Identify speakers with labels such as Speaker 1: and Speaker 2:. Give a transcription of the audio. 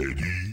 Speaker 1: Eddie.